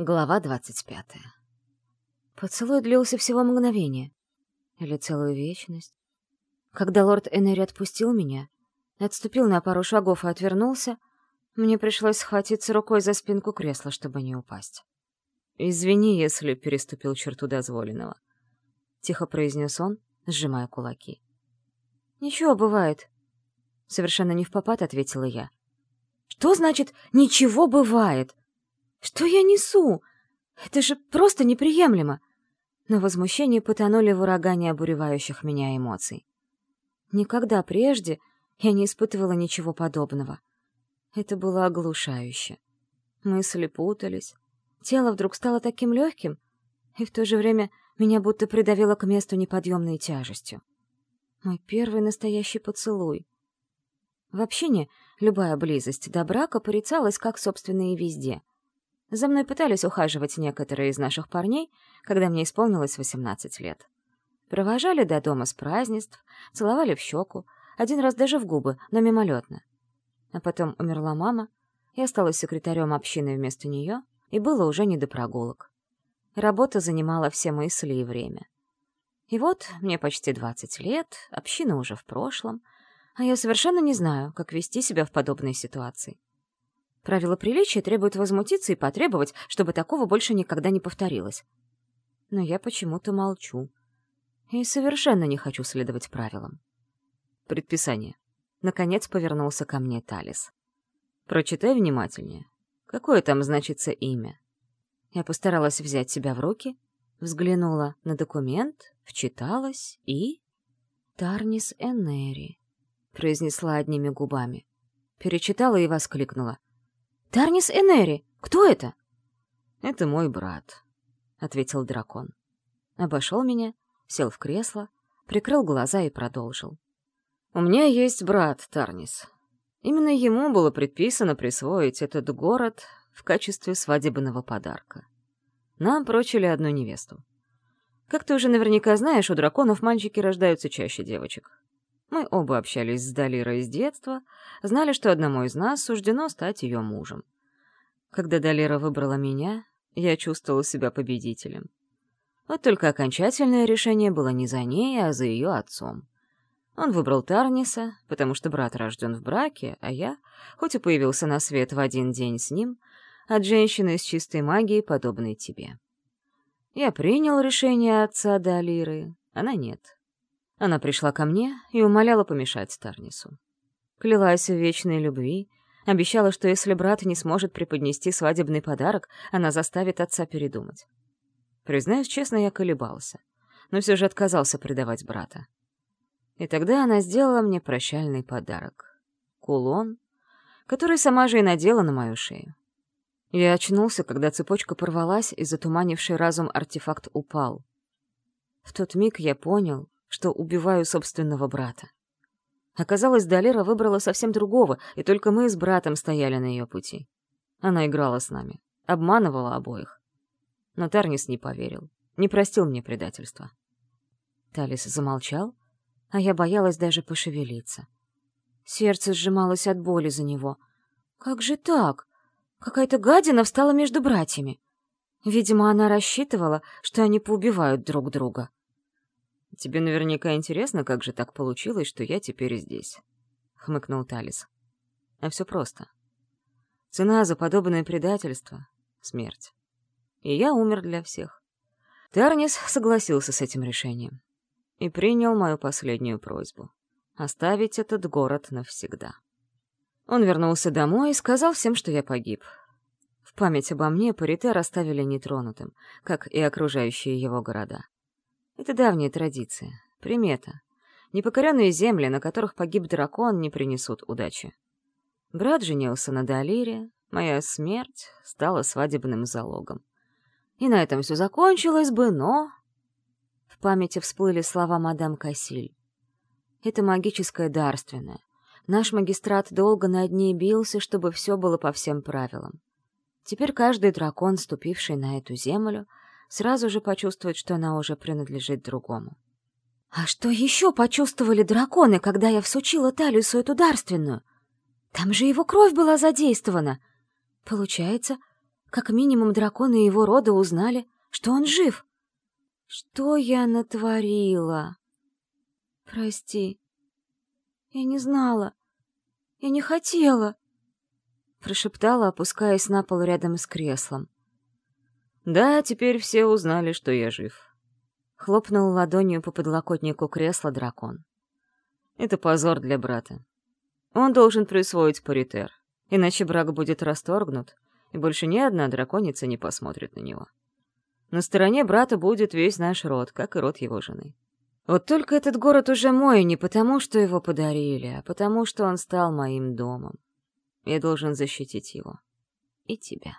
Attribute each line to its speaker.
Speaker 1: Глава двадцать пятая. Поцелуй длился всего мгновение. Или целую вечность. Когда лорд Энери отпустил меня, отступил на пару шагов и отвернулся, мне пришлось схватиться рукой за спинку кресла, чтобы не упасть. «Извини, если переступил черту дозволенного», — тихо произнес он, сжимая кулаки. «Ничего, бывает», — совершенно не в попад ответила я. «Что значит «ничего бывает»?» Что я несу? Это же просто неприемлемо. Но возмущение потонули в урагане обуревающих меня эмоций. Никогда прежде я не испытывала ничего подобного. Это было оглушающе. Мысли путались. Тело вдруг стало таким легким, и в то же время меня будто придавило к месту неподъемной тяжестью. Мой первый настоящий поцелуй. В общине любая близость до брака порицалась как собственная везде. За мной пытались ухаживать некоторые из наших парней, когда мне исполнилось 18 лет. Провожали до дома с празднеств, целовали в щеку, один раз даже в губы, но мимолетно. А потом умерла мама, я стала секретарем общины вместо нее, и было уже не до прогулок. Работа занимала все мысли и время. И вот мне почти 20 лет, община уже в прошлом, а я совершенно не знаю, как вести себя в подобной ситуации. Правила приличия требуют возмутиться и потребовать, чтобы такого больше никогда не повторилось. Но я почему-то молчу. И совершенно не хочу следовать правилам. Предписание. Наконец повернулся ко мне Талис. Прочитай внимательнее. Какое там значится имя? Я постаралась взять себя в руки, взглянула на документ, вчиталась и... «Тарнис Энери», — произнесла одними губами. Перечитала и воскликнула. «Тарнис Энери! Кто это?» «Это мой брат», — ответил дракон. Обошел меня, сел в кресло, прикрыл глаза и продолжил. «У меня есть брат Тарнис. Именно ему было предписано присвоить этот город в качестве свадебного подарка. Нам прочили одну невесту. Как ты уже наверняка знаешь, у драконов мальчики рождаются чаще девочек. Мы оба общались с Далирой с детства, знали, что одному из нас суждено стать ее мужем. Когда Далира выбрала меня, я чувствовала себя победителем. Вот только окончательное решение было не за ней, а за ее отцом. Он выбрал Тарниса, потому что брат рожден в браке, а я, хоть и появился на свет в один день с ним, от женщины с чистой магией, подобной тебе. Я принял решение отца Далиры, она нет. Она пришла ко мне и умоляла помешать Старнису. Клялась в вечной любви, обещала, что если брат не сможет преподнести свадебный подарок, она заставит отца передумать. Признаюсь честно, я колебался, но все же отказался предавать брата. И тогда она сделала мне прощальный подарок — кулон, который сама же и надела на мою шею. Я очнулся, когда цепочка порвалась, и затуманивший разум артефакт упал. В тот миг я понял, что убиваю собственного брата. Оказалось, Далера выбрала совсем другого, и только мы с братом стояли на ее пути. Она играла с нами, обманывала обоих. Но Тарнис не поверил, не простил мне предательства. Талис замолчал, а я боялась даже пошевелиться. Сердце сжималось от боли за него. Как же так? Какая-то гадина встала между братьями. Видимо, она рассчитывала, что они поубивают друг друга. «Тебе наверняка интересно, как же так получилось, что я теперь здесь», — хмыкнул Талис. «А все просто. Цена за подобное предательство — смерть. И я умер для всех». Тарнис согласился с этим решением и принял мою последнюю просьбу — оставить этот город навсегда. Он вернулся домой и сказал всем, что я погиб. В память обо мне Паритер оставили нетронутым, как и окружающие его города. Это давняя традиция, примета. Непокоренные земли, на которых погиб дракон, не принесут удачи. Брат женился на Далире, моя смерть стала свадебным залогом. И на этом все закончилось бы, но... В памяти всплыли слова мадам Кассиль. Это магическое дарственное. Наш магистрат долго над ней бился, чтобы все было по всем правилам. Теперь каждый дракон, ступивший на эту землю, сразу же почувствует, что она уже принадлежит другому. А что еще почувствовали драконы, когда я всучила Талису эту дарственную? Там же его кровь была задействована. Получается, Как минимум драконы его рода узнали, что он жив. Что я натворила? Прости. Я не знала. Я не хотела. Прошептала, опускаясь на пол рядом с креслом.
Speaker 2: Да, теперь все узнали, что я жив. Хлопнул ладонью по подлокотнику кресла дракон. Это позор для брата. Он должен присвоить паритер, иначе брак будет расторгнут, и больше ни одна драконица не посмотрит на него. На стороне брата будет весь наш род, как и род его жены. Вот только этот город уже мой не потому, что его подарили, а потому, что он стал моим домом. Я должен защитить его. И тебя.